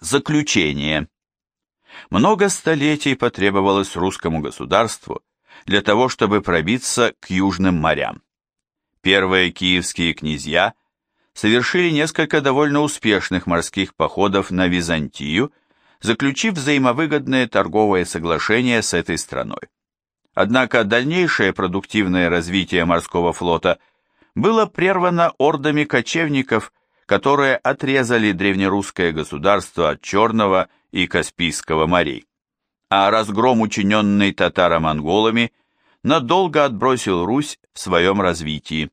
Заключение. Много столетий потребовалось русскому государству для того, чтобы пробиться к южным морям. Первые киевские князья совершили несколько довольно успешных морских походов на Византию, заключив взаимовыгодные торговые соглашения с этой страной. Однако дальнейшее продуктивное развитие морского флота было прервано ордами кочевников, которые отрезали древнерусское государство от Черного и Каспийского морей. А разгром, учиненный татаро-монголами, надолго отбросил Русь в своем развитии.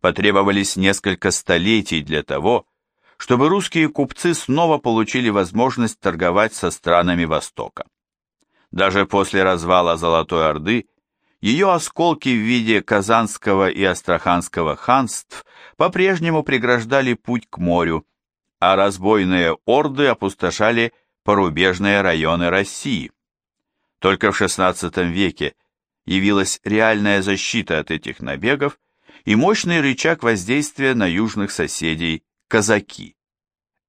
Потребовались несколько столетий для того, чтобы русские купцы снова получили возможность торговать со странами Востока. Даже после развала Золотой Орды ее осколки в виде Казанского и Астраханского ханств по-прежнему преграждали путь к морю, а разбойные орды опустошали порубежные районы России. Только в XVI веке явилась реальная защита от этих набегов и мощный рычаг воздействия на южных соседей – казаки.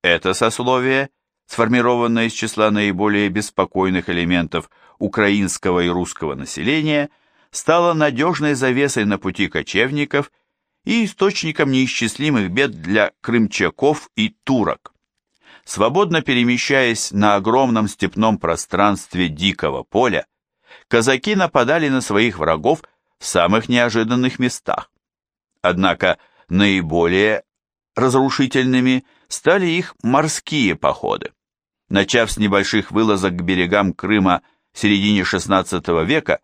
Это сословие, сформированное из числа наиболее беспокойных элементов украинского и русского населения – стала надежной завесой на пути кочевников и источником неисчислимых бед для крымчаков и турок. Свободно перемещаясь на огромном степном пространстве дикого поля, казаки нападали на своих врагов в самых неожиданных местах. Однако наиболее разрушительными стали их морские походы. Начав с небольших вылазок к берегам Крыма в середине XVI века,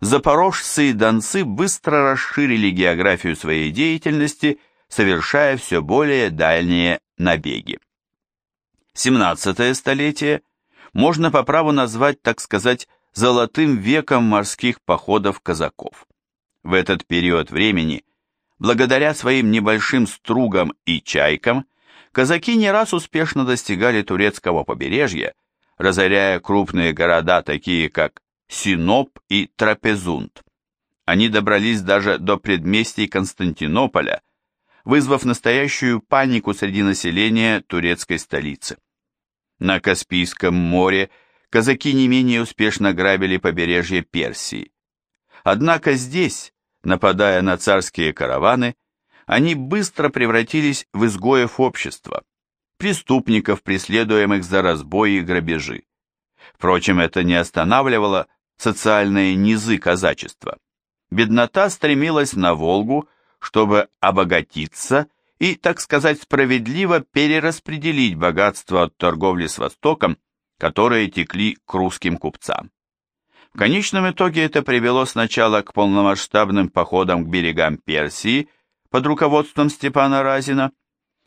запорожцы и донцы быстро расширили географию своей деятельности, совершая все более дальние набеги. 17 столетие можно по праву назвать, так сказать, золотым веком морских походов казаков. В этот период времени, благодаря своим небольшим стругам и чайкам, казаки не раз успешно достигали турецкого побережья, разоряя крупные города, такие как Синоп и Трапезунд. Они добрались даже до предместий Константинополя, вызвав настоящую панику среди населения турецкой столицы. На Каспийском море казаки не менее успешно грабили побережье Персии. Однако здесь, нападая на царские караваны, они быстро превратились в изгоев общества, преступников, преследуемых за разбои и грабежи. Впрочем, это не останавливало социальные низы казачества. Беднота стремилась на Волгу, чтобы обогатиться и, так сказать, справедливо перераспределить богатство от торговли с Востоком, которые текли к русским купцам. В конечном итоге это привело сначала к полномасштабным походам к берегам Персии под руководством Степана Разина,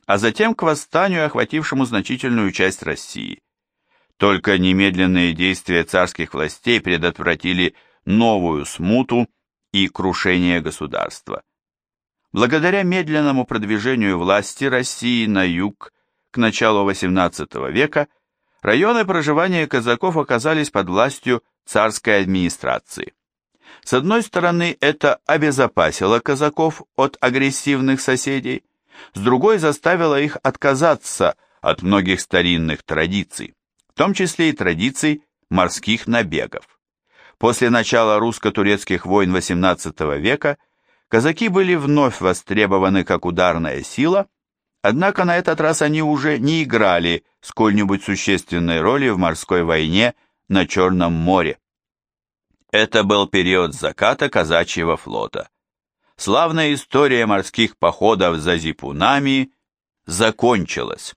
а затем к восстанию, охватившему значительную часть России. Только немедленные действия царских властей предотвратили новую смуту и крушение государства. Благодаря медленному продвижению власти России на юг к началу XVIII века районы проживания казаков оказались под властью царской администрации. С одной стороны, это обезопасило казаков от агрессивных соседей, с другой заставило их отказаться от многих старинных традиций в том числе и традиций морских набегов. После начала русско-турецких войн XVIII века казаки были вновь востребованы как ударная сила, однако на этот раз они уже не играли сколь-нибудь существенной роли в морской войне на Черном море. Это был период заката казачьего флота. Славная история морских походов за зипунами закончилась.